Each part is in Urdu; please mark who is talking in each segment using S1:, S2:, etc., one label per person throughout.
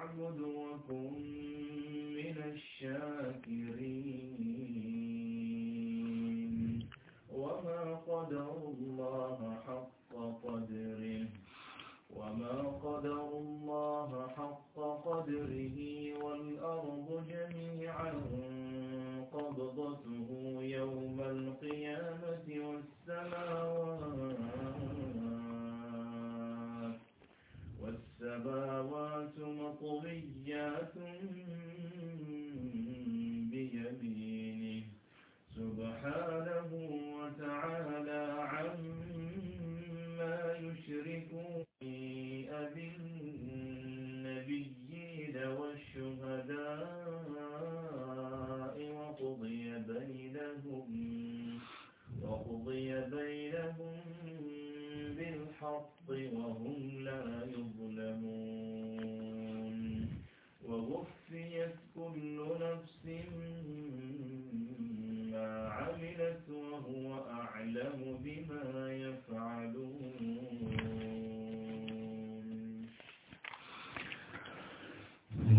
S1: الله وكن من الشاكرين.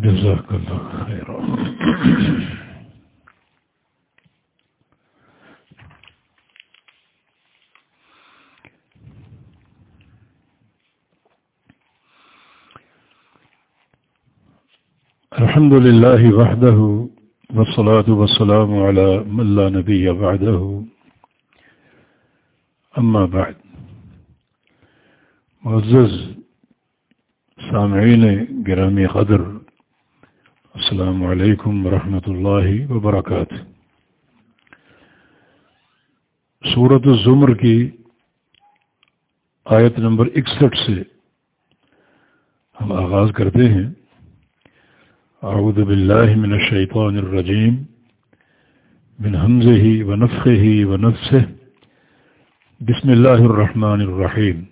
S2: جزاك الله خيرا الحمد لله وحده والصلاة والسلام على من لا نبي بعده أما بعد. معزز سامعین گرامی قدر السلام علیکم ورحمۃ اللہ وبرکاتہ۔ صورت الزمر کی آیت نمبر اکسٹھ سے ہم آغاز کرتے ہیں۔ اعوذ باللہ من الشیطان الرجیم۔ من حمزہ ہی و حمزه ونفخه ونفسه بسم الله الرحمن الرحیم۔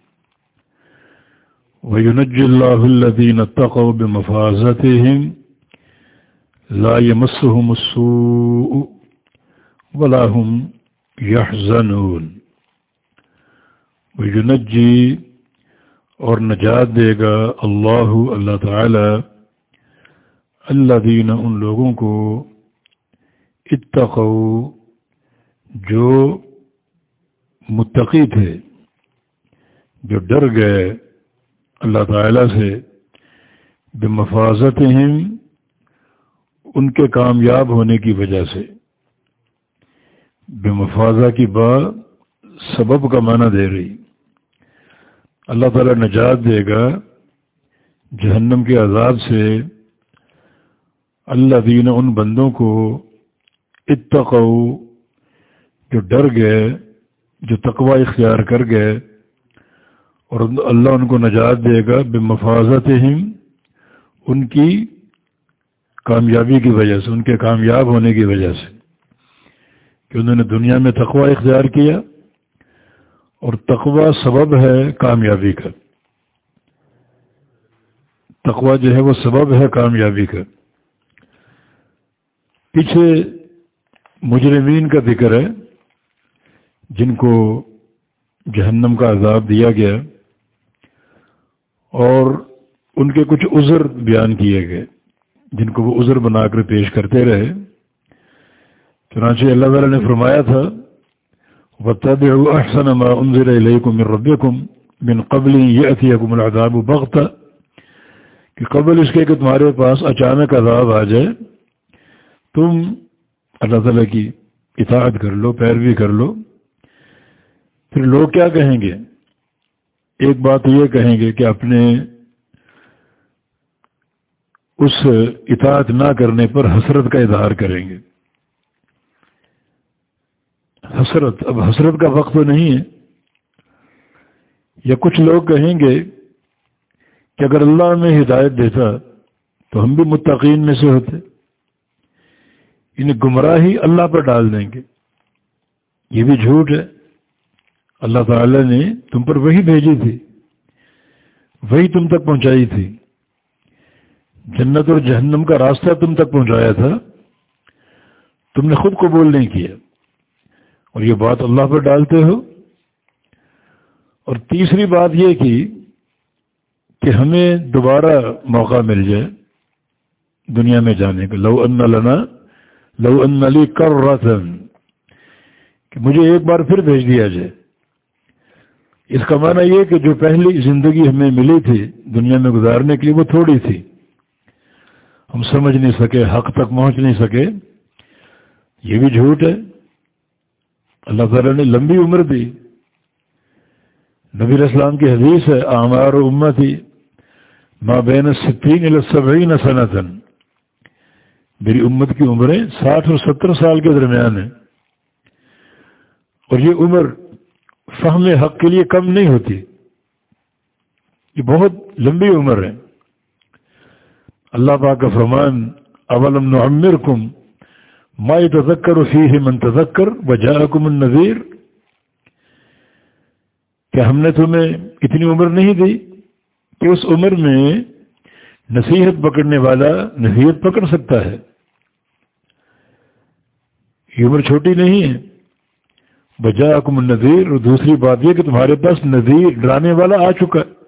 S2: وينجي الله الذين اتقوا بمفازتهم۔ لا يمسهم السوء ولا هم يحزنون۔ وينجي اور نجات دے گا اللہ اللہ تعالی اللہ دین ان لوگوں کو اتقو جو متقی تھے، جو ڈر گئے اللہ تعالیٰ سے بے مفاظت ان کے کامیاب ہونے کی وجہ سے۔ بے مفاظہ کی بات سبب کا معنی دے رہی۔ اللہ تعالیٰ نجات دے گا۔ جہنم کے عذاب سے اللہ دین ان بندوں کو اتقو جو ڈر گئے، جو تقوی اختیار کر گئے، اور اللہ ان کو نجات دے گا۔ بے مفاظت ان کی کامیابی کی وجہ سے، ان کے کامیاب ہونے کی وجہ سے کہ انہوں نے دنیا میں تقوی اختیار کیا اور تقوی سبب ہے کامیابی کا۔ تقوی جو ہے وہ سبب ہے کامیابی کا۔ پیچھے مجرمین کا ذکر ہے، جن کو جہنم کا عذاب دیا گیا اور ان کے کچھ عذر بیان کیے گئے۔ جن کو وہ عذر بنا کر پیش کرتے رہے، چنانچہ اللہ تعالیٰ نے فرمایا تھا، وَاتَّبِعُوا أَحْسَنَ مَا أُنزِلَ إِلَيْكُم مِّن رَّبِّكُم، مِّن قَبْلِ يَأْتِيَكُمُ الْعَذَابُ بَغْتَةً، کہ قبل اس کے کہ تمہارے پاس اچانک عذاب آ جائے، تم اللہ تعالیٰ کی اطاعت کر لو، پیروی کر لو۔ پھر لوگ کیا کہیں گے؟ ایک بات یہ کہیں گے کہ اپنے اس اطاعت نہ کرنے پر حسرت کا اظہار کریں گے۔ حسرت، اب حسرت کا وقت تو نہیں ہے۔ یا کچھ لوگ کہیں گے کہ اگر اللہ میں ہدایت دیتا تو ہم بھی متقین میں سے ہوتے۔ انہیں گمراہی اللہ پر ڈال دیں گے۔ یہ بھی جھوٹ ہے۔ اللہ تعالی نے تم پر وہی بھیجی تھی۔ وہی تم تک پہنچائی تھی۔ جنت اور جہنم کا راستہ تم تک پہنچایا تھا، تم نے خود قبول نہیں کیا۔ اور یہ بات اللہ پر ڈالتے ہو۔ اور تیسری بات یہ کی کہ ہمیں دوبارہ موقع مل جائے دنیا میں جانے کا۔ لو ان لنا، لو ان علی کر کہ مجھے ایک بار پھر بھیج دیا جائے۔ اس کا معنی یہ کہ جو پہلی زندگی ہمیں ملی تھی دنیا میں گزارنے کے لیے وہ تھوڑی تھی۔ ہم سمجھ نہیں سکے، حق تک پہنچ نہیں سکے۔ یہ بھی جھوٹ ہے۔ اللہ تعالیٰ نے لمبی عمر دی۔ نبی اسلام کی حدیث ہے آمار و امت ہی ماں بین ستین الصبعین سنتن میری امت کی عمریں ساٹھ اور ستر سال کے درمیان ہیں۔ اور یہ عمر فہم حق کے لیے کم نہیں ہوتی۔ یہ بہت لمبی عمر ہے۔ اللہ پاک کا فرمان، اولم نعمر کم ما تذکر فیہ من تذکر وجاءکم النذیر۔ کہ ہم نے تمہیں اتنی عمر نہیں دی کہ اس عمر میں نصیحت پکڑنے والا نصیحت پکڑ سکتا ہے۔ یہ عمر چھوٹی نہیں ہے۔ بجا کم نذیر اور دوسری بات یہ کہ تمہارے پاس نذیر ڈرانے والا آ چکا ہے۔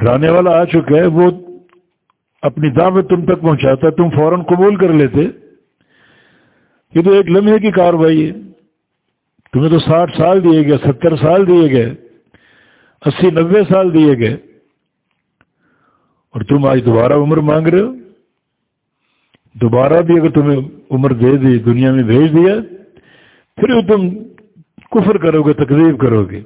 S2: ڈرانے والا آ چکا ہے، وہ اپنی دعوت تم تک پہنچاتا تم فوراً قبول کر لیتے۔ یہ تو ایک لمحے کی کاروائی ہے۔ تمہیں تو ساٹھ سال دیے گئے، ستر سال دیے گئے، اسی نوے سال دیے گئے۔ اور تم آج دوبارہ عمر مانگ رہے ہو۔ دوبارہ بھی اگر تمہیں عمر دے دی، دنیا میں بھیج دیا، پھر تم کفر کرو گے تقریب کرو گے۔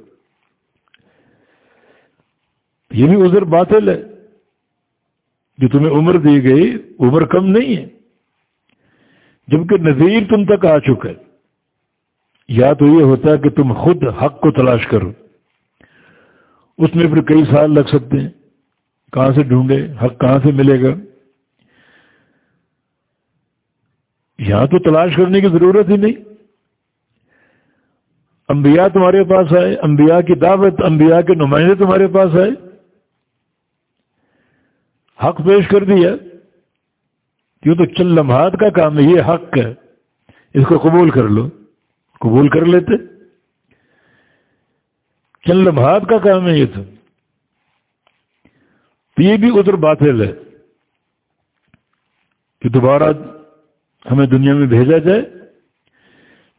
S2: یہ بھی عذر باطل ہے۔ جو تمہیں عمر دی گئی، عمر کم نہیں ہے۔ جبکہ نظیر تم تک آ چکا ہے۔ یا تو یہ ہوتا ہے کہ تم خود حق کو تلاش کرو۔ اس میں پھر کئی سال لگ سکتے ہیں۔ کہاں سے ڈھونڈے؟ حق کہاں سے ملے گا؟ یہاں تو تلاش کرنے کی ضرورت ہی نہیں۔ انبیاء تمہارے پاس آئے، انبیاء کی دعوت، انبیاء کے نمائندے تمہارے پاس آئے۔ حق پیش کر دیا کیوں تو چل لمحات کا کام ہے، یہ حق ہے۔ اس کو قبول کر لو۔ قبول کر لیتے۔ چل لمحات کا کام ہے یہ تو یہ بھی ادھر باطل ہے کہ دوبارہ ہمیں دنیا میں بھیجا جائے۔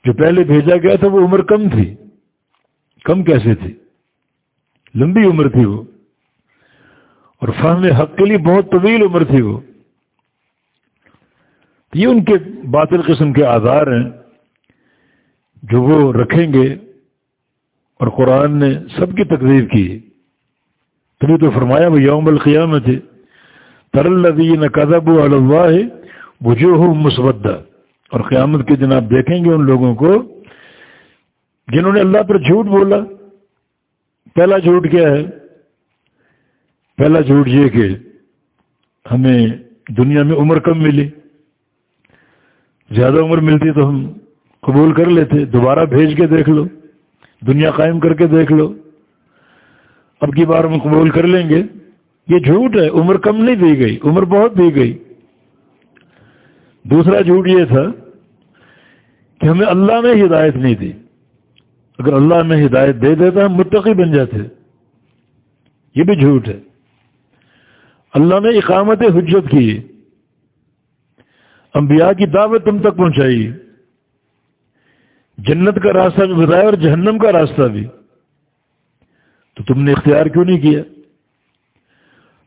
S2: جو پہلے بھیجا گیا تھا وہ عمر کم تھی۔ کم کیسے تھی؟ لمبی عمر تھی وہ۔ اور فہم حق کے لیے بہت طویل عمر تھی وہ۔ یہ ان کے باطل قسم کے آدھار ہیں جو وہ رکھیں گے اور قرآن نے سب کی تقریب کی۔ تبھی تو فرمایا وہ یوم القیامت تر الدین کدب اللہ وجوہ مسودہ۔ اور قیامت کے دن آپ دیکھیں گے ان لوگوں کو جنہوں نے اللہ پر جھوٹ بولا۔ پہلا جھوٹ کیا ہے؟ پہلا جھوٹ یہ کہ ہمیں دنیا میں عمر کم ملی۔ زیادہ عمر ملتی تو ہم قبول کر لیتے، دوبارہ بھیج کے دیکھ لو، دنیا قائم کر کے دیکھ لو۔ اب کی بار ہم قبول کر لیں گے۔ یہ جھوٹ ہے، عمر کم نہیں دی گئی، عمر بہت دی گئی۔ دوسرا جھوٹ یہ تھا کہ ہمیں اللہ نے ہدایت نہیں دی۔ اگر اللہ نے ہدایت دے دیتا، ہم متقی بن جاتے۔ یہ بھی جھوٹ ہے۔ اللہ نے اقامت حجت کی۔ انبیاء کی دعوت تم تک پہنچائی۔ جنت کا راستہ بھی بتایا اور جہنم کا راستہ بھی۔ تو تم نے اختیار کیوں نہیں کیا؟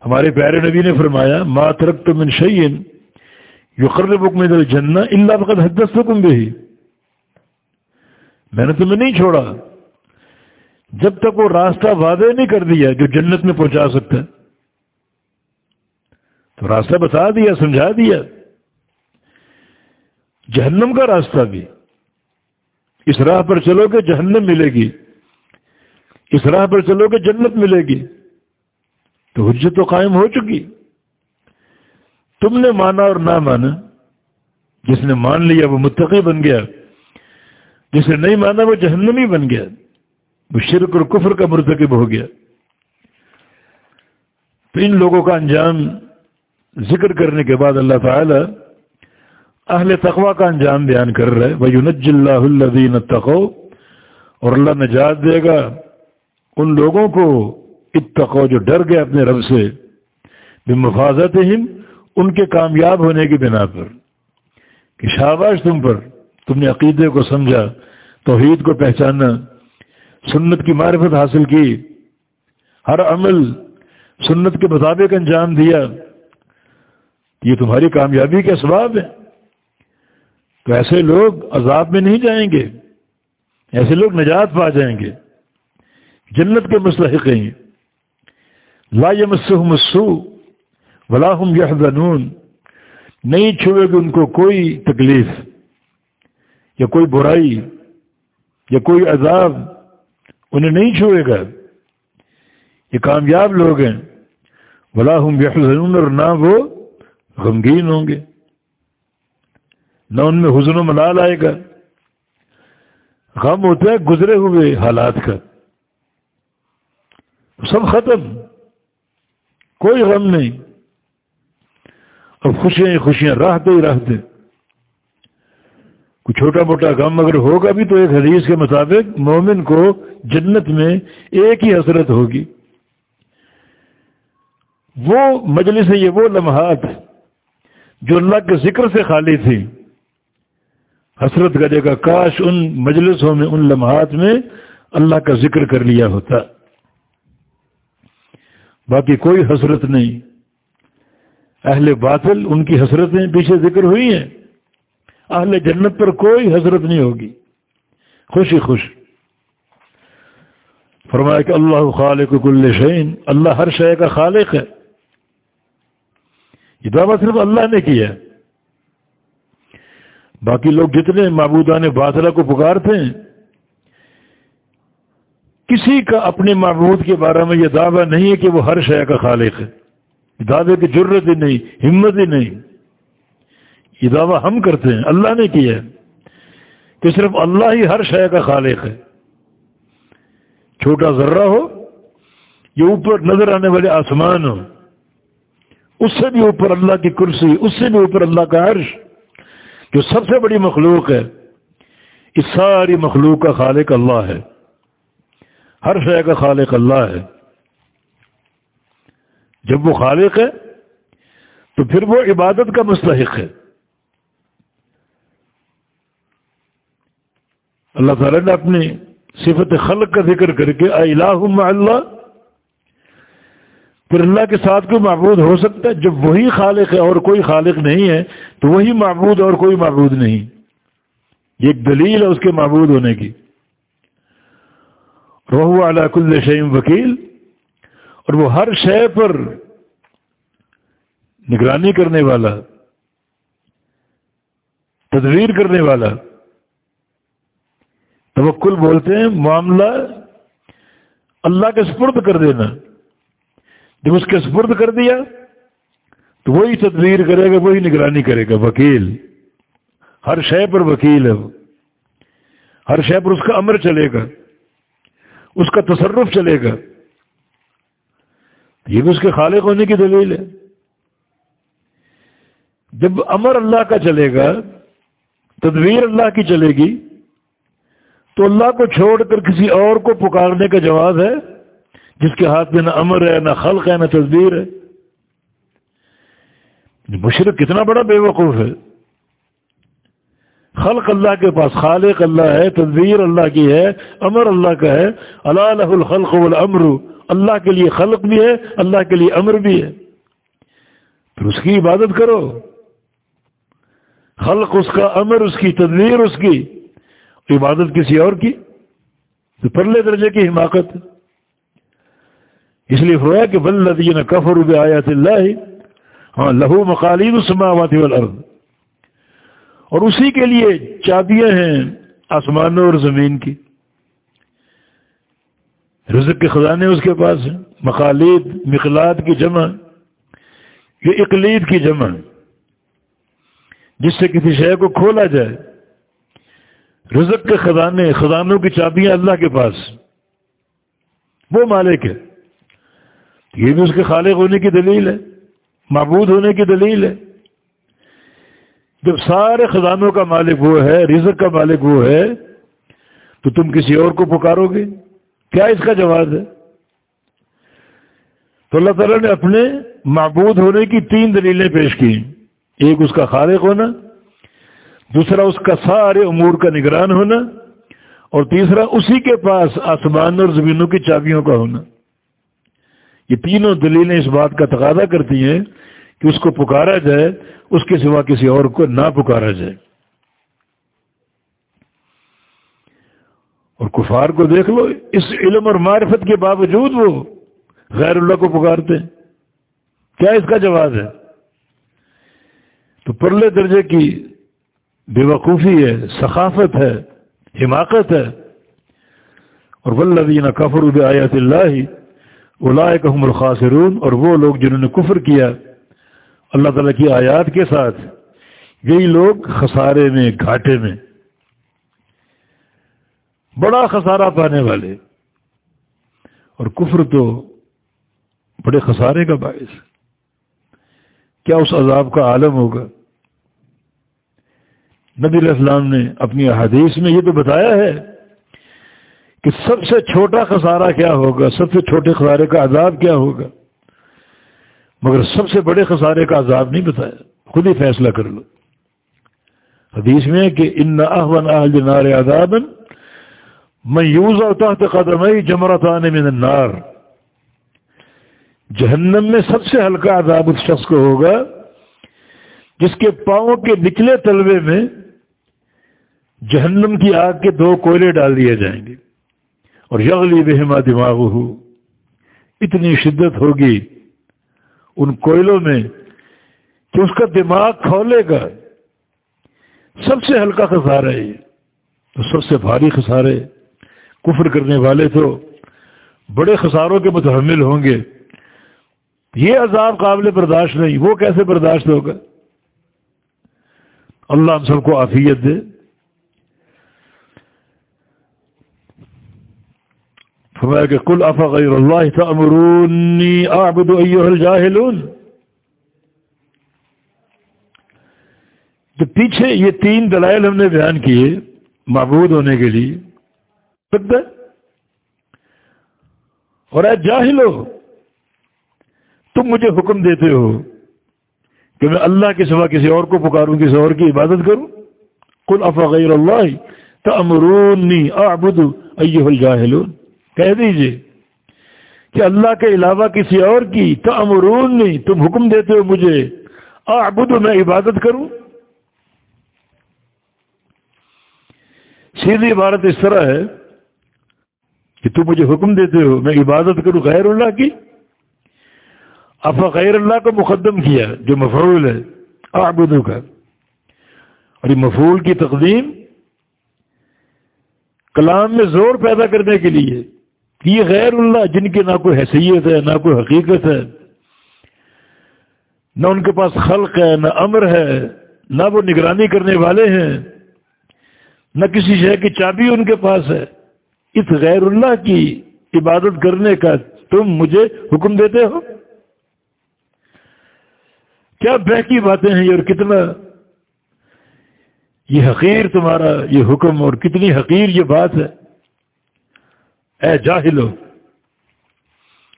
S2: ہمارے پیارے نبی نے فرمایا، ما ترک تم ان شعین یو قرب میں دل اللہ فقط حدست حکم بھی میں نے تمہیں نہیں چھوڑا۔ جب تک وہ راستہ وعدے نہیں کر دیا جو جنت میں پہنچا سکتا ہے۔ تو راستہ بتا دیا، سمجھا دیا۔ جہنم کا راستہ بھی۔ اس راہ پر چلو کہ جہنم ملے گی۔ اس راہ پر چلو کہ جنت ملے گی۔ تو حجت تو قائم ہو چکی۔ تم نے مانا اور نہ مانا۔ جس نے مان لیا وہ متقی بن گیا۔ جس نے نہیں مانا وہ جہنمی بن گیا۔ وہ شرک اور کفر کا مرتکب ہو گیا۔ تو ان لوگوں کا انجام ذکر کرنے کے بعد اللہ تعالی اہل تقوا کا انجام بیان کر رہے وہ یونج اللہ الدین تقو اور اللہ نجات دے گا ان لوگوں کو اتقو جو ڈر گئے اپنے رب سے۔ بے مفاظت ان کے کامیاب ہونے کی بنا پر۔ کہ شاباش تم پر، تم نے عقیدے کو سمجھا، توحید کو پہچانا، سنت کی معرفت حاصل کی۔ ہر عمل سنت کے مطابق انجام دیا۔ یہ تمہاری کامیابی کے اسباب ہے تو ایسے لوگ عذاب میں نہیں جائیں گے۔ ایسے لوگ نجات پا جائیں گے۔ جنت کے مستحق ہیں۔ لا يمسهم السوء ولا هم يحزنون نہیں چھوئے گی ان کو کوئی تکلیف یا کوئی برائی یا کوئی عذاب۔ انہیں نہیں چھوئے گا۔ یہ کامیاب لوگ ہیں۔ ولا هم يحزنون اور نہ وہ غمگین ہوں گے۔ نہ ان میں حزن و ملال آئے گا۔ غم ہوتا ہے گزرے ہوئے حالات کا۔ سب ختم۔ کوئی غم نہیں۔ اب خوشیاں ہی خوشیاں راہتے ہی راہتے کوئی چھوٹا موٹا غم اگر ہوگا بھی تو ایک حدیث کے مطابق مومن کو جنت میں ایک ہی حسرت ہوگی۔ وہ مجلس یہ وہ لمحات۔ جو اللہ کے ذکر سے خالی تھی۔ حسرت کرے گا کاش ان مجلسوں میں، ان لمحات میں اللہ کا ذکر کر لیا ہوتا۔ باقی کوئی حسرت نہیں۔ اہل باطل ان کی حسرتیں پیچھے ذکر ہوئی ہیں۔ اہل جنت پر کوئی حسرت نہیں ہوگی۔ خوشی خوش۔ فرمایا کہ اللہ خالق کل شعین اللہ ہر شے کا خالق ہے۔ یہ دعویٰ صرف اللہ نے کیا ہے۔ باقی لوگ جتنے معبودان باطلا کو پکارتے ہیں کسی کا اپنے معبود کے بارے میں یہ دعویٰ نہیں ہے کہ وہ ہر شے کا خالق ہے۔ دعوے کی ضرورت ہی نہیں، ہمت ہی نہیں۔ یہ دعویٰ ہم کرتے ہیں، اللہ نے کیا ہے کہ صرف اللہ ہی ہر شے کا خالق ہے۔ چھوٹا ذرہ ہو یہ اوپر نظر آنے والے آسمان ہو اس سے بھی اوپر اللہ کی کرسی، اس سے بھی اوپر اللہ کا عرش، جو سب سے بڑی مخلوق ہے، اس ساری مخلوق کا خالق اللہ ہے۔ ہر شے کا خالق اللہ ہے۔ جب وہ خالق ہے، تو پھر وہ عبادت کا مستحق ہے۔ اللہ تعالیٰ نے اپنی صفت خلق کا ذکر کر کے الہ اللہ پھر اللہ کے ساتھ کوئی معبود ہو سکتا ہے؟ جب وہی خالق ہے اور کوئی خالق نہیں ہے، تو وہی معبود اور کوئی معبود نہیں۔ یہ ایک دلیل ہے اس کے معبود ہونے کی۔ روح علا کل شعیم وکیل۔ اور وہ ہر شے پر نگرانی کرنے والا، تدبیر کرنے والا۔ توکل بولتے ہیں، معاملہ اللہ کے سپرد کر دینا۔ جب اس کے سپرد کر دیا، تو وہی تدبیر کرے گا، وہی نگرانی کرے گا، وکیل۔ ہر شے پر وکیل ہے۔ وہ ہر شے پر اس کا امر چلے گا۔ اس کا تصرف چلے گا۔ یہ بھی اس کے خالق ہونے کی دلیل ہے۔ جب امر اللہ کا چلے گا، تدبیر اللہ کی چلے گی، تو اللہ کو چھوڑ کر کسی اور کو پکارنے کا جواب ہے۔ جس کے ہاتھ میں نہ امر ہے، نہ خلق ہے، نہ تصویر ہے۔ مشرق کتنا بڑا بے وقوف ہے۔ خلق اللہ کے پاس خالق اللہ ہے تصویر اللہ کی ہے، امر اللہ کا ہے۔ اللہ الخلق والامر، اللہ کے لیے خلق بھی ہے، اللہ کے لیے امر بھی ہے۔ پھر اس کی عبادت کرو۔ خلق اس کا، امر اس کی، تدبیر اس کی۔ عبادت کسی اور کی؟ تو پرلے درجے کی حماقت۔ اس لیے ہوا کہ بلدین کفر آیات اللہ ہاں لہو مقالید السماوات والارض۔ اور اسی کے لیے چابیاں ہیں آسمانوں اور زمین کی۔ رزق کے خزانے اس کے پاس ہیں مخالید مخلاد کی جمع، یہ اقلید کی جمع۔ جس سے کسی شے کو کھولا جائے۔ رزق کے خزانے، خزانوں کی چابیاں اللہ کے پاس۔ وہ مالک ہے۔ یہ بھی اس کے خالق ہونے کی دلیل ہے، معبود ہونے کی دلیل ہے۔ جب سارے خزانوں کا مالک وہ ہے، رزق کا مالک وہ ہے، تو تم کسی اور کو پکارو گے؟ کیا اس کا جواب ہے؟ تو اللہ تعالیٰ نے اپنے معبود ہونے کی تین دلیلیں پیش کی ایک اس کا خالق ہونا، دوسرا اس کا سارے امور کا نگران ہونا، اور تیسرا اسی کے پاس آسمان اور زمینوں کی چابیوں کا ہونا۔ یہ تینوں دلیلیں اس بات کا تقاضا کرتی ہیں کہ اس کو پکارا جائے، اس کے سوا کسی اور کو نہ پکارا جائے۔ اور کفار کو دیکھ لو، اس علم اور معرفت کے باوجود وہ غیر اللہ کو پکارتے ہیں۔ کیا اس کا جواب ہے؟ تو پرلے درجے کی بے وقوفی ہے ثقافت ہے، حماقت ہے۔ اور ولدین کفر آیات اللہ اولائکہم الخاسرون اور وہ لوگ جنہوں نے کفر کیا اللہ تعالیٰ کی آیات کے ساتھ، یہی لوگ خسارے میں، گھاٹے میں۔ بڑا خسارہ پانے والے۔ اور کفر تو بڑے خسارے کا باعث کیا اس عذاب کا عالم ہوگا؟ نبی علیہ السلام نے اپنی احادیث میں یہ تو بتایا ہے کہ سب سے چھوٹا خسارہ کیا ہوگا؟ سب سے چھوٹے خسارے کا عذاب کیا ہوگا؟ مگر سب سے بڑے خسارے کا عذاب نہیں بتایا۔ خود ہی فیصلہ کر لو۔ حدیث میں کہ ان احون اہل نار عذاب میں یوز تحت قدم جمرتان من النار۔ جہنم میں سب سے ہلکا عذاب اس شخص کو ہوگا جس کے پاؤں کے نکلے تلوے میں جہنم کی آگ کے دو کوئلے ڈال دیے جائیں گے۔ اور یغلی بہما دماغ ہو اتنی شدت ہوگی ان کوئلوں میں کہ اس کا دماغ کھولے گا۔ سب سے ہلکا خسارہ ہے۔ تو سب سے بھاری خسارے کفر کرنے والے تو بڑے خساروں کے متحمل ہوں گے۔ یہ عذاب قابل برداشت نہیں، وہ کیسے برداشت ہوگا؟ اللہ ہم سب کو عافیت دے۔ فرمایا کہ کل افا غیر اللہ تعمرونی اعبد ایوہ الجاہلون تو پیچھے یہ تین دلائل ہم نے بیان کیے معبود ہونے کے لیے اور اے جاہلو، تم مجھے حکم دیتے ہو کہ میں اللہ کے سوا کسی اور کو پکاروں، کسی اور کی عبادت کروں۔ کل افا غیر اللہ تعمرونی اعبد ایوہ الجاہلون کہہ دیجیے کہ اللہ کے علاوہ کسی اور کی تو امرون نہیں، تم حکم دیتے ہو مجھے۔ آبد میں عبادت کروں۔ سیدھی عبارت اس طرح ہے کہ تم مجھے حکم دیتے ہو، میں عبادت کروں غیر اللہ کی۔ افا غیر اللہ کو مقدم کیا، جو مفعول ہے آبدوں کا۔ اور یہ مفعول کی تقدیم کلام میں زور پیدا کرنے کے لیے۔ یہ غیر اللہ جن کی نہ کوئی حیثیت ہے، نہ کوئی حقیقت ہے۔ نہ ان کے پاس خلق ہے، نہ امر ہے، نہ وہ نگرانی کرنے والے ہیں۔ نہ کسی شہر کی چابی ان کے پاس ہے۔ اس غیر اللہ کی عبادت کرنے کا تم مجھے حکم دیتے ہو؟ کیا بہکی باتیں ہیں یہ اور کتنا یہ حقیر تمہارا یہ حکم اور کتنی حقیر یہ بات ہے۔ اے جاہل ہو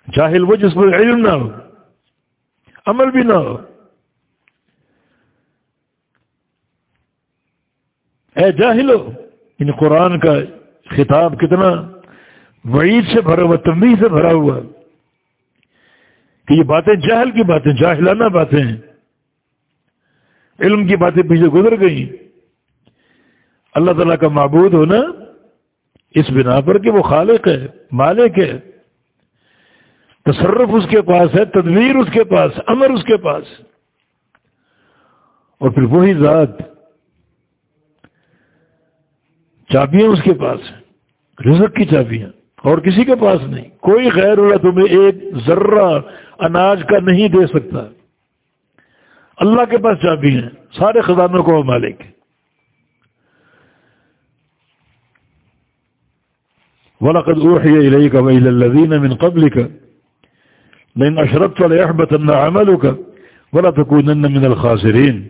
S2: جاہل وہ جس پر علم نہ ہو، عمل بھی نہ ہو۔ اے جاہل ہو ان قرآن کا خطاب کتنا وعید سے بھرا ہوا تمبی سے بھرا ہوا کہ یہ باتیں جاہل کی باتیں، جاہلانہ باتیں ہیں۔ علم کی باتیں پیچھے گزر گئی اللہ تعالیٰ کا معبود ہونا اس بنا پر کہ وہ خالق ہے، مالک ہے۔ تصرف اس کے پاس ہے، تدبیر اس کے پاس، امر اس کے پاس۔ اور پھر وہی ذات، چابیاں اس کے پاس ہیں۔ رزق کی چابیاں۔ اور کسی کے پاس نہیں۔ کوئی غیر اللہ تمہیں ایک ذرہ اناج کا نہیں دے سکتا۔ اللہ کے پاس چابی ہیں، سارے خزانوں کو وہ مالک وَلَقَدْ أُوحِيَ إِلَيْكَ وَإِلَى الَّذِينَ مِنْ قَبْلِكَ لَإِنْ أَشْرَكْتَ لَيَحْبَطَنَّ عَمَلُكَ وَلَتَكُونَنَّ مِنَ الْخَاسِرِينَ.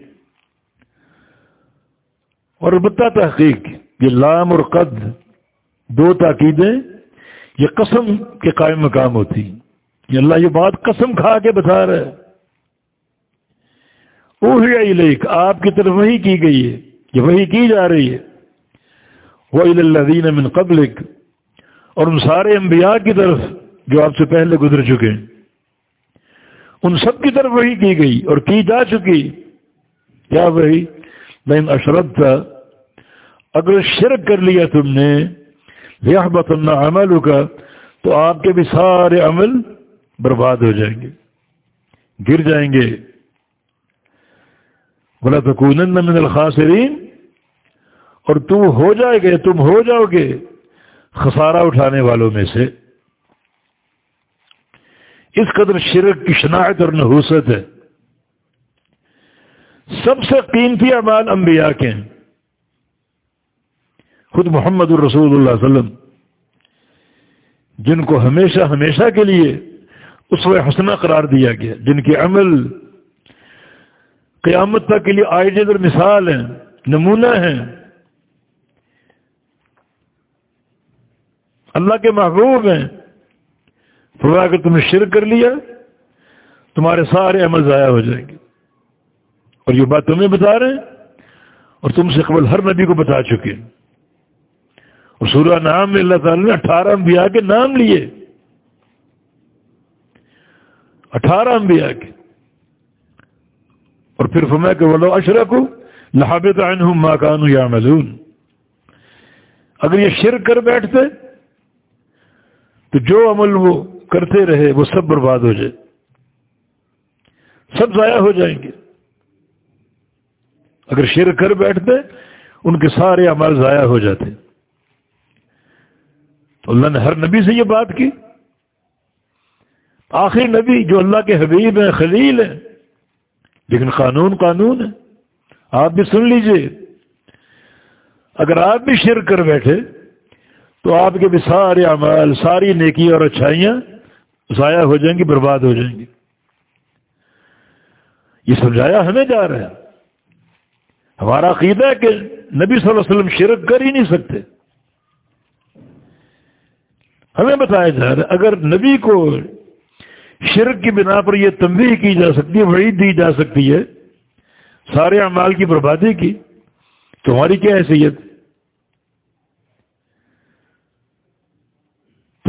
S2: اور البتہ تحقیق، یہ لام اور قد دو تاکیدیں، یہ قسم کے قائم مقام ہوتی یہ اللہ یہ بات قسم کھا کے بتا رہا ہے۔ اوہی علیک آپ کی طرف وہی کی گئی ہے، یہ وہی کی جا رہی ہے۔ وہ الدین من قبلک اور ان سارے انبیاء کی طرف جو آپ سے پہلے گزر چکے ہیں، ان سب کی طرف وہی کی گئی اور کی جا چکی۔ کیا وہی لین اشرت تھا اگر شرک کر لیا تم نے ریاحت اللہ عمل کا تو آپ کے بھی سارے عمل برباد ہو جائیں گے، گر جائیں گے۔ بولا تو من الخاسرین اور تم ہو جائے گے، تم ہو جاؤ گے۔ خسارہ اٹھانے والوں میں سے اس قدر شرک کی شناخت اور نحوست ہے۔ سب سے قیمتی اعمال انبیاء کے ہیں۔ خود محمد الرسول اللہ علیہ وسلم، جن کو ہمیشہ ہمیشہ کے لیے اس و حسنہ قرار دیا گیا، جن کے عمل قیامت تک کے لیے آئے اور مثال ہیں، نمونہ ہیں۔ اللہ کے محبوب ہیں۔ فرمایا اگر تم نے شرک کر لیا، تمہارے سارے عمل ضائع ہو جائیں گے۔ اور یہ بات تمہیں بتا رہے ہیں، اور تم سے قبل ہر نبی کو بتا چکے اور سورہ نام میں اللہ تعالی نے اٹھارہ انبیاء کے نام لیے۔ اٹھارہ انبیاء کے۔ اور پھر فرمایا کہ ولو اشرک لہابت عنہم ما کانوا یعملون اگر یہ شرک کر بیٹھتے تو جو عمل وہ کرتے رہے وہ سب برباد ہو جائے۔ سب ضائع ہو جائیں گے۔ اگر شرک کر بیٹھتے، ان کے سارے عمل ضائع ہو جاتے۔ تو اللہ نے ہر نبی سے یہ بات کی۔ آخری نبی جو اللہ کے حبیب ہیں، خلیل ہیں، لیکن قانون قانون ہے۔ آپ بھی سن لیجیے۔ اگر آپ بھی شرک کر بیٹھے تو آپ کے بھی سارے اعمال، ساری نیکی اور اچھائیاں ضائع ہو جائیں گی، برباد ہو جائیں گی۔ یہ سمجھایا ہمیں جا رہا ہے۔ ہمارا عقیدہ ہے کہ نبی صلی اللہ علیہ وسلم شرک کر ہی نہیں سکتے۔ ہمیں بتایا جا رہا ہے، اگر نبی کو شرک کی بنا پر یہ تنبیہ کی جا سکتی ہے، وعید دی جا سکتی ہے، سارے اعمال کی بربادی کی تمہاری کیا حیثیت؟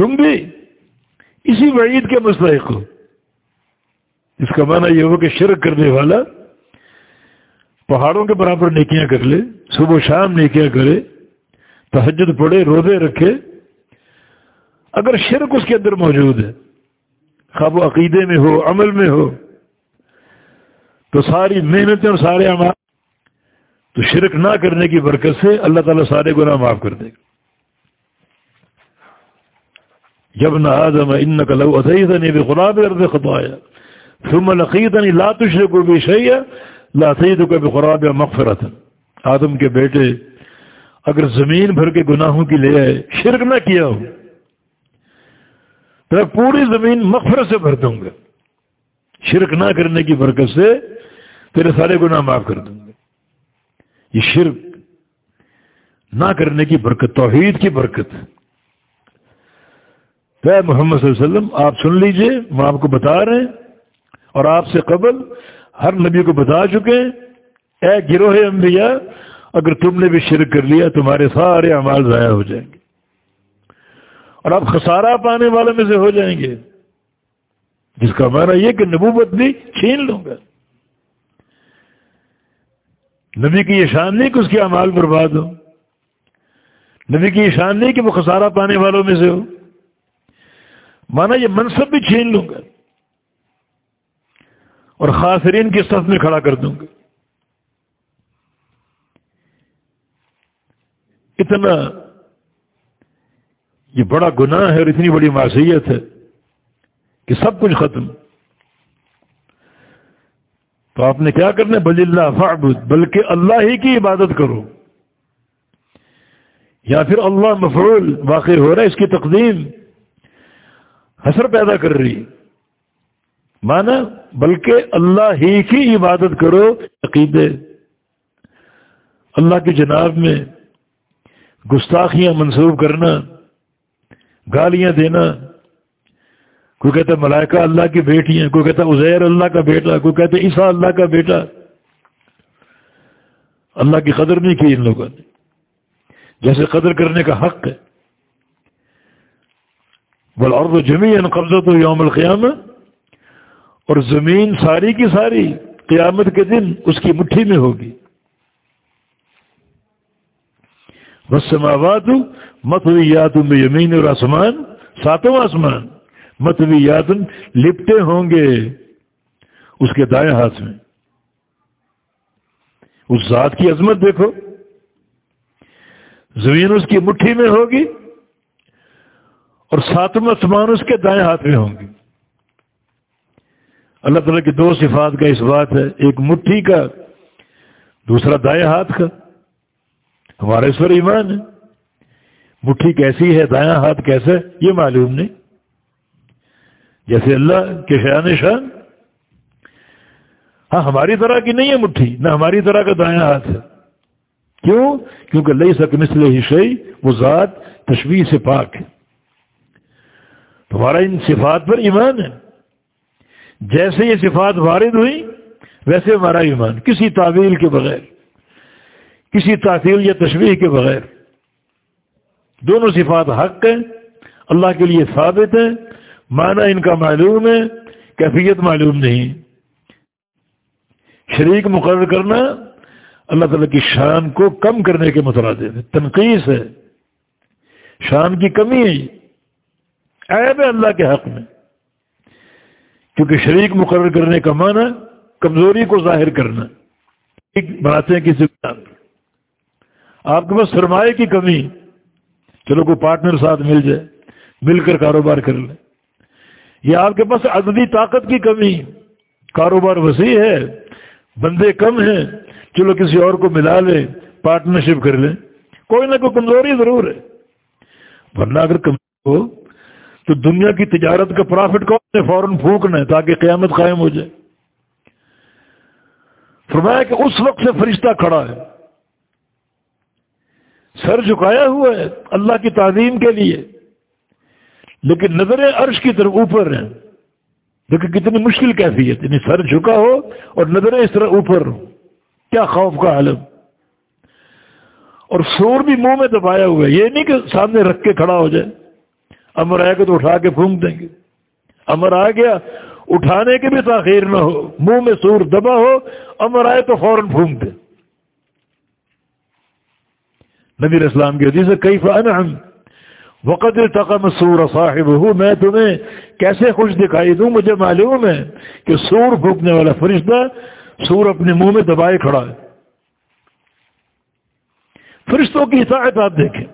S2: تم بھی اسی وعید کے مستحق ہو۔ اس کا معنی یہ ہو کہ شرک کرنے والا پہاڑوں کے برابر نیکیاں کر لے، صبح و شام نیکیاں کرے تحجد پڑے روزے رکھے۔ اگر شرک اس کے اندر موجود ہے، خواب و عقیدے میں ہو، عمل میں ہو، تو ساری محنتیں اور سارے عمال تو شرک نہ کرنے کی برکت سے اللہ تعالیٰ سارے گناہ معاف کر دے گا۔ جب نہ آدم ان کا لو ادئی خراب ارد خطایا ثم لقیتنی لا تشرک بھی شیء لا سید کو بھی مغفرت آدم کے بیٹے، اگر زمین بھر کے گناہوں کی لے آئے، شرک نہ کیا ہو میں پوری زمین مغفرت سے بھر دوں گا. شرک نہ کرنے کی برکت سے تیرے سارے گناہ معاف کر دوں گا. یہ شرک نہ کرنے کی برکت، توحید کی برکت ہے محمد صلی اللہ علیہ وسلم، آپ سن لیجیے، ہم آپ کو بتا رہے ہیں، اور آپ سے قبل ہر نبی کو بتا چکے ہیں، اے گروہ انبیاء، اگر تم نے بھی شرک کر لیا، تمہارے سارے اعمال ضائع ہو جائیں گے۔ اور آپ خسارہ پانے والوں میں سے ہو جائیں گے۔ جس کا ہمارا یہ کہ نبوت بھی چھین لوں گا۔ نبی کی یہ شان نہیں کہ اس کے امال برباد ہو نبی کی یہ شان نہیں کہ وہ خسارہ پانے والوں میں سے ہو۔ مانا یہ منصب بھی چھین لوں گا اور خاصرین کی صف میں کھڑا کر دوں گا۔ اتنا یہ بڑا گناہ ہے اور اتنی بڑی معصیت ہے کہ سب کچھ ختم۔ تو آپ نے کیا کرنا بل اللہ فعبد بلکہ اللہ ہی کی عبادت کرو۔ یا پھر اللہ مفعول واقع ہو رہا ہے اس کی تقدیم۔ حسر پیدا کر رہی۔ مانا بلکہ اللہ ہی کی عبادت کرو، عقیدے۔ اللہ کی جناب میں گستاخیاں منسوب کرنا، گالیاں دینا۔ کوئی کہتا ہے ملائکہ اللہ کی بیٹی ہیں، کوئی کہتا ہے عزیر اللہ کا بیٹا، کوئی کہتا ہے عیسیٰ اللہ کا بیٹا۔ اللہ کی قدر نہیں کی ان لوگوں نے۔ جیسے قدر کرنے کا حق ہے۔ بول اور تو جمی قبضہ تو یوم القیام اور زمین ساری کی ساری قیامت کے دن اس کی مٹھی میں ہوگی۔ بس سماوات متویات میں یمین اور آسمان ساتوں آسمان متویات لپٹے ہوں گے اس کے دائیں ہاتھ میں۔ اس ذات کی عظمت دیکھو، زمین اس کی مٹھی میں ہوگی۔ اور ساتم آسمان اس کے دائیں ہاتھ میں ہوں گی۔ اللہ تعالیٰ کی دو صفات کا اس بات ہے، ایک مٹھی کا، دوسرا دائیں ہاتھ کا۔ ہمارا اس پر ایمان ہے۔ مٹھی کیسی ہے دایاں ہاتھ کیسے، یہ معلوم نہیں۔ جیسے اللہ کے شان شان۔ ہاں ہماری طرح کی نہیں ہے مٹھی، نہ ہماری طرح کا دایاں ہاتھ ہے۔ کیوں؟ کیونکہ لئی سک مسل ہی شعی وہ ذات تشویح سے پاک ہے۔ تمہارا ان صفات پر ایمان ہے۔ جیسے یہ صفات وارد ہوئی، ویسے ہمارا ایمان۔ کسی تعویل کے بغیر، کسی تعطیل یا تشویح کے بغیر۔ دونوں صفات حق ہیں، اللہ کے لیے ثابت ہے معنی ان کا معلوم ہے، کیفیت معلوم نہیں۔ شریک مقرر کرنا اللہ تعالیٰ کی شان کو کم کرنے کے مترادف ہے تنقید ہے۔ شان کی کمی ہے۔ عیب ہے اللہ کے حق میں۔ کیونکہ شریک مقرر کرنے کا معنی کمزوری کو ظاہر کرنا۔ بناتے ہیں کسی آپ کے پاس سرمایہ کی کمی۔ چلو کوئی پارٹنر ساتھ مل جائے، مل کر کاروبار کر لیں یا آپ کے پاس عددی طاقت کی کمی۔ کاروبار وسیع ہے، بندے کم ہیں، چلو کسی اور کو ملا لیں پارٹنرشپ کر لیں کوئی نہ کوئی کمزوری ضرور ہے۔ ورنہ اگر کمزور ہو تو دنیا کی تجارت کا پرافٹ کون نے فوراً پھونکنا ہے تاکہ قیامت قائم ہو جائے۔ فرمایا کہ اس وقت سے فرشتہ کھڑا ہے۔ سر جھکایا ہوا ہے اللہ کی تعظیم کے لیے، لیکن نظریں عرش کی طرف اوپر ہیں۔ لیکن کتنی مشکل کیفیت یعنی سر جھکا ہو اور نظریں اس طرح اوپر ہو کیا خوف کا عالم۔ اور سور بھی منہ میں دبایا ہوا ہے، یہ نہیں کہ سامنے رکھ کے کھڑا ہو جائے۔ امر آئے گا تو اٹھا کے پھونک دیں گے۔ امر آ گیا، اٹھانے کے بھی تاخیر نہ ہو، منہ میں سور دبا ہو، امر آئے تو فوراً پھونک دیں۔ نبی اسلام کی حدیث کئی فن وقت تقم سور صاحب ہوں میں تمہیں کیسے خوش دکھائی دوں؟ مجھے معلوم ہے کہ سور پھونکنے والا فرشتہ سور اپنے منہ میں دبائے کھڑا ہے۔ فرشتوں کی اطاعت آپ دیکھیں۔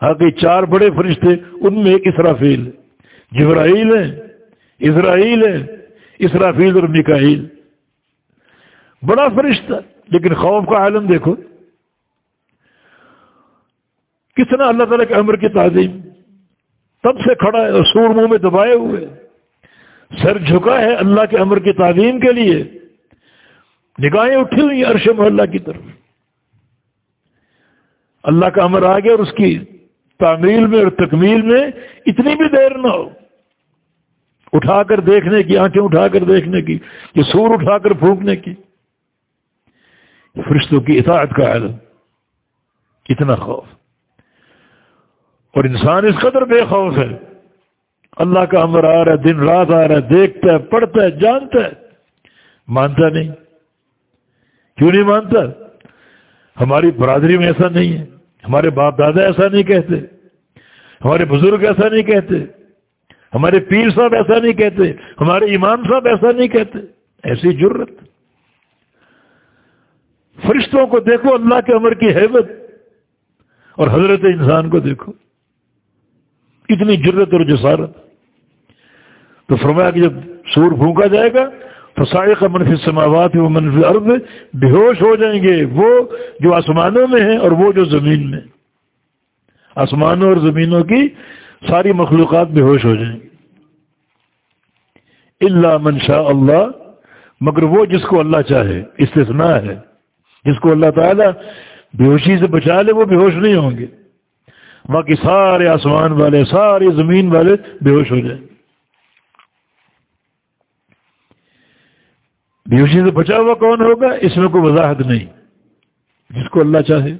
S2: آگے چار بڑے فرشتے، ان میں ایک اسرافیل۔ جبرائیل ہے، اسرائیل ہے، اسرافیل اور مکائیل بڑا فرشتہ، لیکن خوف کا عالم دیکھو۔ کتنا اللہ تعالیٰ کے امر کی تعظیم۔ تب سے کھڑا ہے اور سور منہ میں دبائے ہوئے۔ سر جھکا ہے اللہ کے امر کی تعظیم کے لیے۔ نگاہیں اٹھی ہوئی عرش محلہ کی طرف۔ اللہ کا امر آ گیا اور اس کی تعمیل میں اور تکمیل میں اتنی بھی دیر نہ ہو۔ اٹھا کر دیکھنے کی آنکھیں اٹھا کر دیکھنے کی، یہ سور اٹھا کر پھونکنے کی۔ فرشتوں کی اطاعت کا علم کتنا خوف۔ اور انسان اس قدر بے خوف ہے۔ اللہ کا امر آ رہا ہے، دن رات آ رہا ہے، دیکھتا ہے، پڑھتا ہے، جانتا ہے۔ مانتا نہیں۔ کیوں نہیں مانتا؟ ہماری برادری میں ایسا نہیں ہے۔ ہمارے باپ دادا ایسا نہیں کہتے، ہمارے بزرگ ایسا نہیں کہتے، ہمارے پیر صاحب ایسا نہیں کہتے، ہمارے امام صاحب ایسا نہیں کہتے، ایسی جرت فرشتوں کو دیکھو، اللہ کے عمر کی حیبت، اور حضرت انسان کو دیکھو۔ اتنی جرت اور جسارت۔ تو فرمایا کہ جب سور پھونکا جائے گا فسائق منفی سماوات و منفی عرض بے ہوش ہو جائیں گے۔ وہ جو آسمانوں میں ہیں اور وہ جو زمین میں۔ آسمانوں اور زمینوں کی ساری مخلوقات بے ہوش ہو جائیں گے۔ اللہ منشا اللہ، مگر وہ جس کو اللہ چاہے، استثناء ہے۔ جس کو اللہ تعالیٰ بے ہوشی سے بچا لے، وہ بے ہوش نہیں ہوں گے۔ باقی سارے آسمان والے سارے زمین والے بے ہوش ہو جائیں۔ گے بے ہوشی سے بچا ہوا کون ہوگا؟ اس میں کوئی وضاحت نہیں۔ جس کو اللہ چاہے۔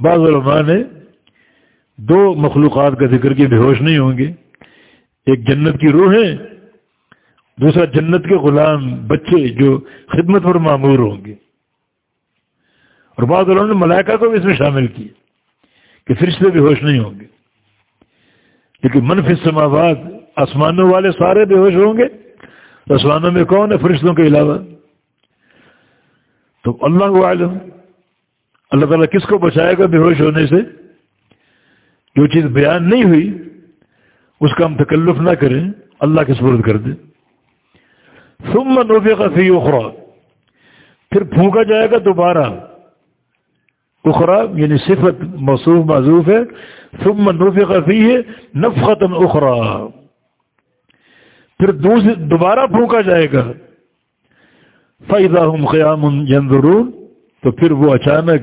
S2: بعض علماء نے دو مخلوقات کا ذکر کی بے ہوش نہیں ہوں گے۔ ایک جنت کی روح ہے دوسرا جنت کے غلام بچے جو خدمت پر معمور ہوں گے۔ اور بعض انہوں نے ملائکہ کو بھی اس میں شامل کیا کہ فرشتے بھی ہوش نہیں ہوں گے۔ لیکن منفی سماوات آسمانوں والے سارے بے ہوش ہوں گے۔ آسمانوں میں کون ہے فرشتوں کے علاوہ؟ تو اللہ کو عالم اللہ تعالیٰ کس کو بچائے گا بے ہوش ہونے سے؟ جو چیز بیان نہیں ہوئی، اس کا ہم تکلف نہ کریں، اللہ کے سپرد کر دیں۔ ثم نوفق فی اخرى۔ پھر پھونکا جائے گا دوبارہ۔ اخرا یعنی صفت، موصوف، معذوف ہے۔ ثم نوفق فیہ نفختا اخرى۔ پھر دوسری دوبارہ پھونکا جائے گا۔ فَإِذَا هُمْ قِيَامٌ يَنظُرُونَ، تو پھر وہ اچانک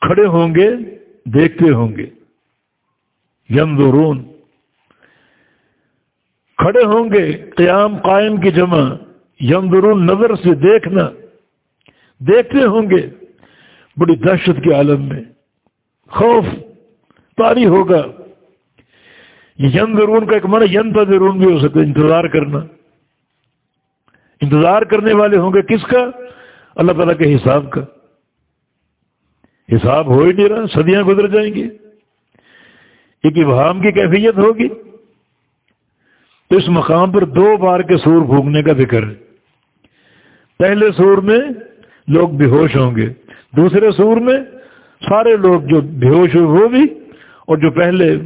S2: کھڑے ہوں گے، دیکھتے ہوں گے۔ ینظرون کھڑے ہوں گے، قیام قائم کی جمع۔ یمدرون نظر سے دیکھنا۔ دیکھتے ہوں گے۔ بڑی دہشت کے عالم میں۔ خوف تاری ہوگا۔ یمدرون کا ایک من ینتظرون بھی ہو سکتا انتظار کرنا۔ انتظار کرنے والے ہوں گے کس کا؟ اللہ تعالیٰ کے حساب کا۔ حساب ہو ہی نہیں رہا، صدیاں گزر جائیں گی۔ ایک ابہام کی کیفیت ہوگی۔ تو اس مقام پر دو بار کے سور پھونکنے کا ذکر ہے۔ پہلے سور میں لوگ بے ہوش ہوں گے۔ دوسرے سور میں سارے لوگ جو بے ہوش ہوئے وہ بھی، اور جو پہلے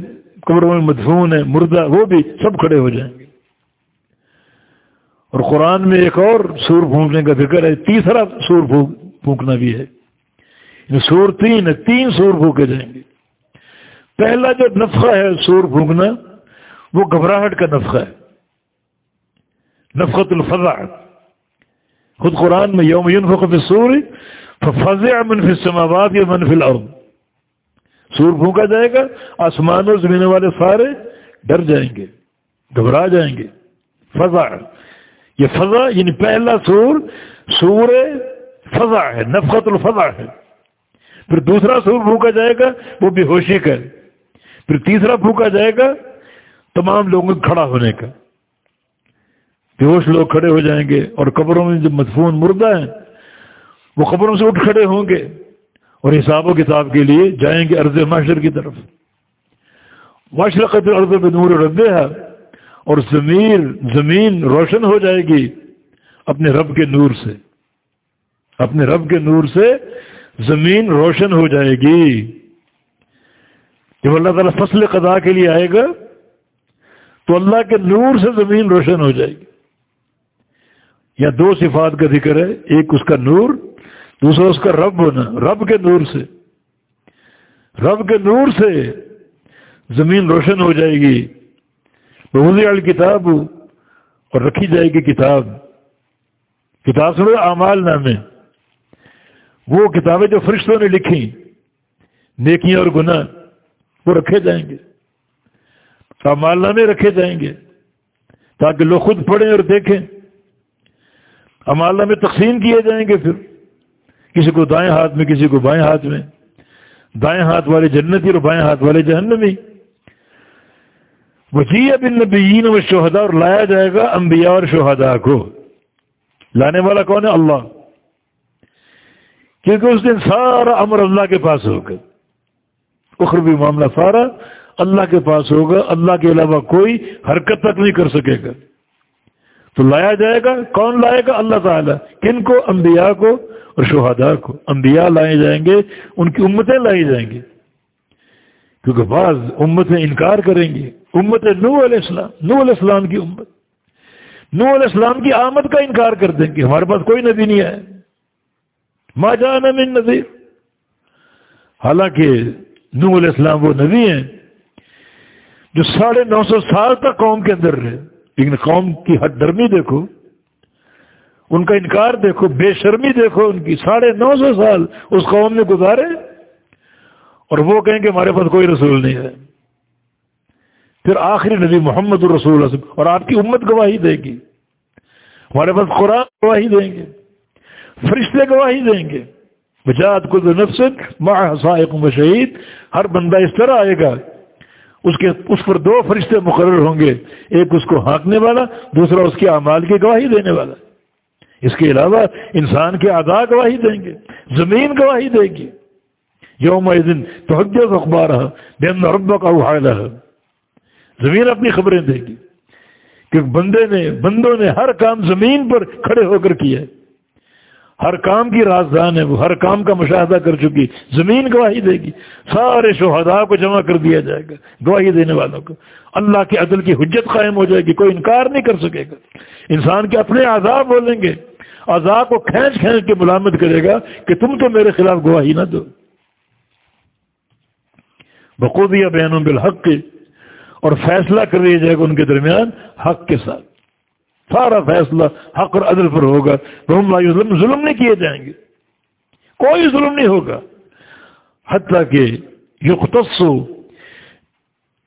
S2: قبروں میں مدفون ہے مردہ، وہ بھی سب کھڑے ہو جائیں گے۔ اور قرآن میں ایک اور سور پھونکنے کا ذکر ہے، تیسرا سور پھونکنا بھی ہے۔ یعنی سور تین ہے، تین سور پھونکے جائیں گے۔ پہلا جو نفقہ ہے سور پھونکنا، وہ گھبراہٹ کا نفقہ ہے۔ نفقت الفضا خود قرآن میں یوم فقط سور فضع منفی السماوات یا منفی الارض۔ سور پھونکا جائے گا، آسمان و زمین والے سارے ڈر جائیں گے، گھبرا جائیں گے۔ فضا یہ فضا یعنی پہلا سور سور فضا ہے نفقت الفضا ہے۔ پھر دوسرا سور پھونکا جائے گا، وہ بے ہوشی کا ہے۔ پھر تیسرا پھونکا جائے گا، تمام لوگوں کے کھڑا ہونے کا۔ بیوش لوگ کھڑے ہو جائیں گے اور قبروں میں جو مدفون مردہ ہیں، وہ قبروں سے اٹھ کھڑے ہوں گے۔ اور حساب و کتاب کے لیے جائیں گے ارض معاشر کی طرف۔ معاشرہ قطر عرض پہ نور رب ہے اور زمین زمین روشن ہو جائے گی اپنے رب کے نور سے۔ اپنے رب کے نور سے زمین روشن ہو جائے گی۔ جب اللہ تعالیٰ فصل قضاء کے لیے آئے گا تو اللہ کے نور سے زمین روشن ہو جائے گی۔ یا دو صفات کا ذکر ہے، ایک اس کا نور دوسرا اس کا رب ہونا، رب کے نور سے۔ رب کے نور سے زمین روشن ہو جائے گی۔ بہت والی کتاب اور رکھی جائے گی کتاب۔ کتاب سنو اعمال نامے۔ وہ کتابیں جو فرشتوں نے لکھی، نیکیاں اور گناہ، وہ رکھے جائیں گے۔ نامے رکھے جائیں گے۔ تاکہ لوگ خود پڑھیں اور دیکھیں۔ نامے تقسیم کیے جائیں گے پھر۔ کسی کو دائیں ہاتھ میں، کسی کو بائیں ہاتھ میں۔ دائیں ہاتھ والے جنتی اور بائیں ہاتھ والے جہنمی۔ وجی بن نبیین و شہدا اور لایا جائے گا انبیاء اور شہدا کو۔ لانے والا کون ہے؟ اللہ۔ کیونکہ اس دن سارا امر اللہ کے پاس ہوگا۔ اخروی معاملہ سارا اللہ کے پاس ہوگا۔ اللہ کے علاوہ کوئی حرکت تک نہیں کر سکے گا۔ تو لایا جائے گا، کون لائے گا؟ اللہ تعالیٰ۔ کن کو؟ انبیاء کو اور شہداء کو۔ انبیاء لائے جائیں گے، ان کی امتیں لائی جائیں گے کیونکہ بعض امتیں انکار کریں گے امت نو علیہ السلام نو علیہ السلام کی امت۔ نو علیہ السلام کی آمد کا انکار کر دیں کہ ہمارے پاس کوئی نبی نہیں ہے۔ ما جانا من نذیر۔ حالانکہ نو علیہ السلام وہ نبی ہیں جو ساڑھے نو سو سال تک قوم کے اندر رہے۔ لیکن قوم کی حد درمی دیکھو، ان کا انکار دیکھو، بے شرمی دیکھو، ان کی ساڑھے نو سو سال اس قوم نے گزارے اور وہ کہیں کہ ہمارے پاس کوئی رسول نہیں ہے۔ پھر آخری نبی محمد الرسول اور آپ کی امت گواہی دے گی۔ ہمارے پاس قرآن گواہی دیں گے، فرشتے گواہی دیں گے۔ بجات کو نفس سائق شہید، ہر بندہ اس طرح آئے گا۔ اس کے اس پر دو فرشتے مقرر ہوں گے۔ ایک اس کو ہانکنے والا، دوسرا اس کے اعمال کی گواہی دینے والا۔ اس کے علاوہ انسان کے اعضاء گواہی دیں گے، زمین گواہی دے گی۔ یوم دن تو حجت اخبار بے رب کا احاطہ زمین اپنی خبریں دے گی کہ بندے نے بندوں نے ہر کام زمین پر کھڑے ہو کر کیا ہر کام کی رازدان ہے وہ، ہر کام کا مشاہدہ کر چکی، زمین گواہی دے گی، سارے شہداء کو جمع کر دیا جائے گا، گواہی دینے والوں کو۔ اللہ کے عدل کی حجت قائم ہو جائے گی، کوئی انکار نہیں کر سکے گا۔ انسان کے اپنے عذاب بولیں گے، عذاب کو کھینچ کھینچ کے ملامت کرے گا کہ تم تو میرے خلاف گواہی نہ دو۔ بقودیہ بین بالحق، اور فیصلہ کر دیا جائے گا ان کے درمیان حق کے ساتھ۔ سارا فیصلہ حق اور عدل پر ہوگا۔ ظلم ظلم نہیں کیے جائیں گے۔ کوئی ظلم نہیں ہوگا۔ حتیٰ کہ یقتصو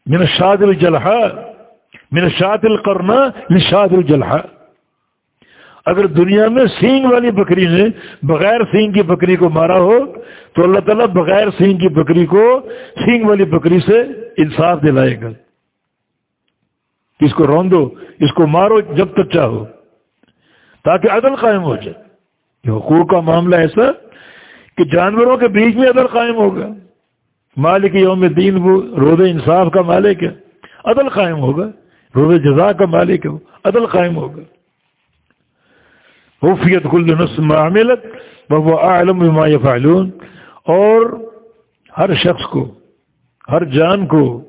S2: من شاد الجلحا من شاد القرنا لشاد الجلحا اگر دنیا میں سینگ والی بکری نے بغیر سینگ کی بکری کو مارا ہو، تو اللہ تعالیٰ بغیر سینگ کی بکری کو سینگ والی بکری سے انصاف دلائے گا۔ اس کو روندو، اس کو مارو جب تک چاہو۔ تاکہ عدل قائم ہو جائے۔ یہ حقوق کا معاملہ ایسا کہ جانوروں کے بیچ میں عدل قائم ہوگا۔ مالک یوم دین وہ روز انصاف کا مالک ہے۔ عدل قائم ہوگا۔ روز جزا کا مالک ہے۔ وہ عدل قائم ہوگا۔ حفیت کل نسم عملت وہ عالم بما یفعلون۔ اور ہر شخص کو، ہر جان کو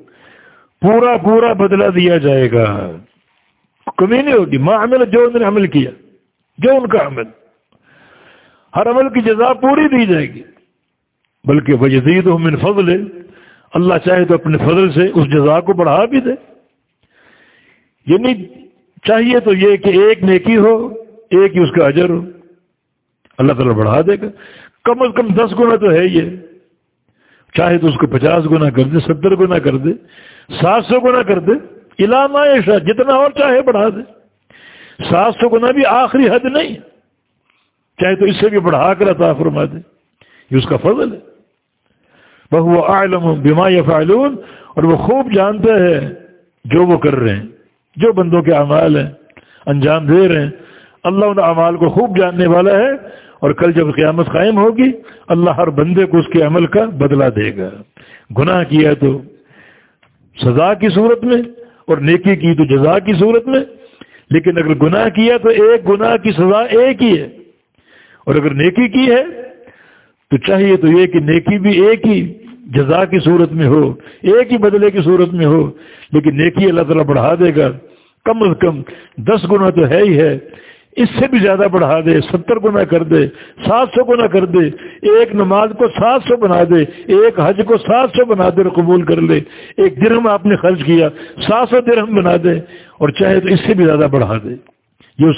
S2: پورا پورا بدلہ دیا جائے گا۔ کمی نہیں ہوگی۔ ماں عمل جو انہوں نے عمل کیا، جو ان کا عمل۔ ہر عمل کی جزا پوری دی جائے گی۔ بلکہ وہ یزید من فضل۔ اللہ چاہے تو اپنے فضل سے اس جزا کو بڑھا بھی دے۔ یعنی چاہیے تو یہ کہ ایک نیکی ہو، ایک ہی اس کا اجر ہو۔ اللہ تعالیٰ بڑھا دے گا۔ کم از کم دس گنا تو ہے یہ۔ چاہے تو اس کو پچاس گنا کر دے، ستر گنا کر دے، سات سو گنا کر دے علامہ ایسا جتنا اور چاہے بڑھا دے۔ سات سو گنا بھی آخری حد نہیں۔ چاہے تو اس سے بھی بڑھا کر عطا فرما دے۔ یہ اس کا فضل ہے۔ بہو عالم بیما فعلون اور وہ خوب جانتے ہیں جو وہ کر رہے ہیں، جو بندوں کے اعمال ہیں، انجام دے رہے ہیں۔ اللہ ان اعمال کو خوب جاننے والا ہے۔ اور کل جب قیامت قائم ہوگی، اللہ ہر بندے کو اس کے عمل کا بدلہ دے گا۔ گناہ کیا تو سزا کی صورت میں اور نیکی کی تو جزا کی صورت میں۔ لیکن اگر گناہ کیا تو ایک گناہ کی سزا ایک ہی ہے۔ اور اگر نیکی کی ہے تو چاہیے تو یہ کہ نیکی بھی ایک ہی جزا کی صورت میں ہو، ایک ہی بدلے کی صورت میں ہو۔ لیکن نیکی اللہ تعالیٰ بڑھا دے گا۔ کم از کم دس گنا تو ہے ہی ہے۔ اس سے بھی زیادہ بڑھا دے، ستر گنا کر دے، سات سو گنا کر دے، ایک نماز کو سات سو بنا دے، ایک حج کو سات سو بنا دے قبول کر لے۔ ایک درہم آپ نے خرچ کیا، سات سو درہم بنا دے اور چاہے تو اس سے بھی زیادہ بڑھا دے۔ جو اس